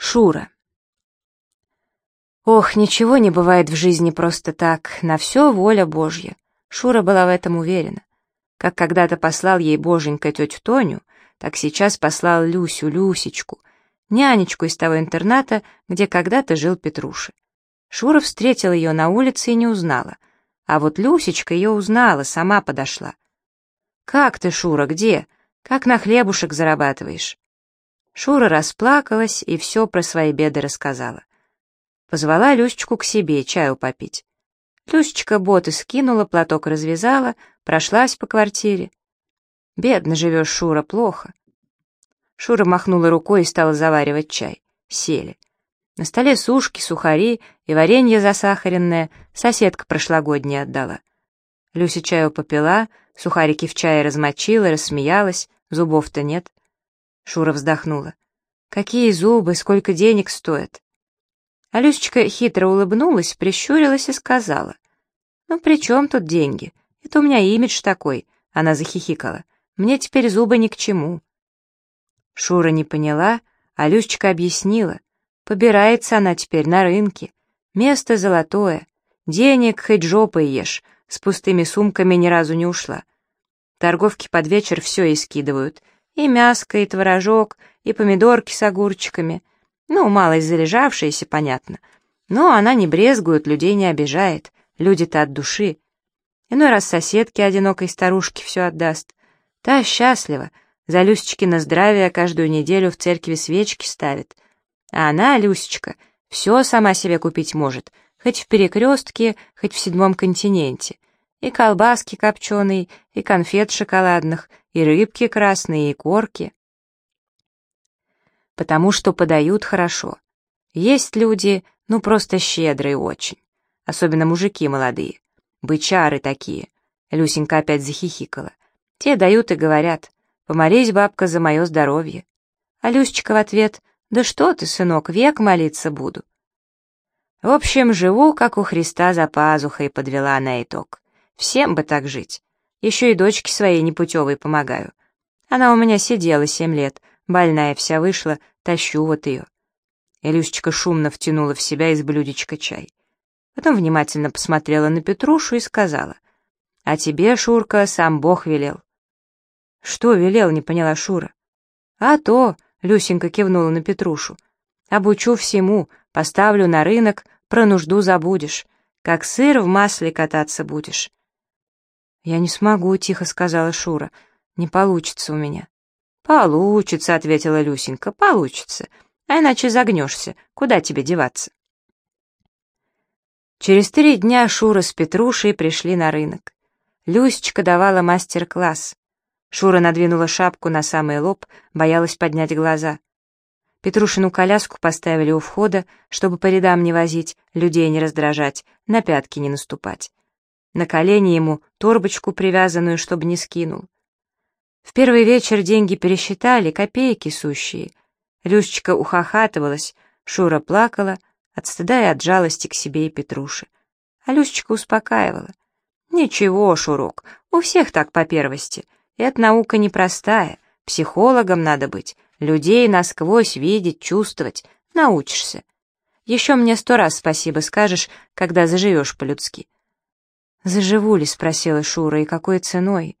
Шура. Ох, ничего не бывает в жизни просто так, на все воля Божья. Шура была в этом уверена. Как когда-то послал ей боженька тетю Тоню, так сейчас послал Люсю, Люсечку, нянечку из того интерната, где когда-то жил Петруша. Шура встретила ее на улице и не узнала. А вот Люсечка ее узнала, сама подошла. «Как ты, Шура, где? Как на хлебушек зарабатываешь?» Шура расплакалась и все про свои беды рассказала. Позвала Люсечку к себе чаю попить. Люсечка боты скинула, платок развязала, прошлась по квартире. «Бедно живешь, Шура, плохо». Шура махнула рукой и стала заваривать чай. Сели. На столе сушки, сухари и варенье засахаренное соседка прошлогодняя отдала. Люся чаю попила, сухарики в чае размочила, рассмеялась, зубов-то нет. Шура вздохнула. «Какие зубы, сколько денег стоят?» А хитро улыбнулась, прищурилась и сказала. «Ну при чем тут деньги? Это у меня имидж такой», — она захихикала. «Мне теперь зубы ни к чему». Шура не поняла, а объяснила. Побирается она теперь на рынке. Место золотое. Денег хоть жопой ешь, с пустыми сумками ни разу не ушла. Торговки под вечер все и скидывают — и мяско, и творожок, и помидорки с огурчиками. Ну, малость залежавшиеся, понятно. Но она не брезгует, людей не обижает. Люди-то от души. Иной раз соседке одинокой старушке все отдаст. Та счастлива. За Люсечкино здравие каждую неделю в церкви свечки ставит. А она, Люсечка, все сама себе купить может, хоть в перекрестке, хоть в седьмом континенте. И колбаски копченые, и конфет шоколадных, и рыбки красные, и корки. Потому что подают хорошо. Есть люди, ну просто щедрые очень. Особенно мужики молодые. Бычары такие. Люсенька опять захихикала. Те дают и говорят, помолись, бабка, за мое здоровье. А Люсечка в ответ, да что ты, сынок, век молиться буду. В общем, живу, как у Христа за пазухой, подвела на итог. Всем бы так жить. Еще и дочке своей непутевой помогаю. Она у меня сидела семь лет, больная вся вышла, тащу вот ее. Илюшечка шумно втянула в себя из блюдечка чай. Потом внимательно посмотрела на Петрушу и сказала, «А тебе, Шурка, сам Бог велел». «Что велел?» — не поняла Шура. «А то», — Люсенька кивнула на Петрушу, «обучу всему, поставлю на рынок, про нужду забудешь, как сыр в масле кататься будешь». «Я не смогу», — тихо сказала Шура. «Не получится у меня». «Получится», — ответила Люсенька, — «получится. А иначе загнешься. Куда тебе деваться?» Через три дня Шура с Петрушей пришли на рынок. Люсечка давала мастер-класс. Шура надвинула шапку на самый лоб, боялась поднять глаза. Петрушину коляску поставили у входа, чтобы по рядам не возить, людей не раздражать, на пятки не наступать. На колени ему торбочку привязанную, чтобы не скинул. В первый вечер деньги пересчитали, копейки сущие. Люсечка ухахатывалась, Шура плакала, от стыда и от жалости к себе и Петруше. А Люсечка успокаивала. «Ничего, Шурок, у всех так по первости. Это наука непростая, психологом надо быть, людей насквозь видеть, чувствовать, научишься. Еще мне сто раз спасибо скажешь, когда заживешь по-людски». «Заживу ли?» — спросила Шура, — «и какой ценой?»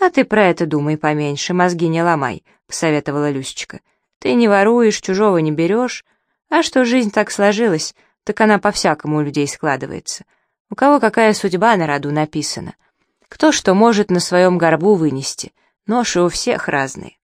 «А ты про это думай поменьше, мозги не ломай», — посоветовала Люсечка. «Ты не воруешь, чужого не берешь. А что жизнь так сложилась, так она по-всякому у людей складывается. У кого какая судьба на роду написана. Кто что может на своем горбу вынести. Ноши у всех разные».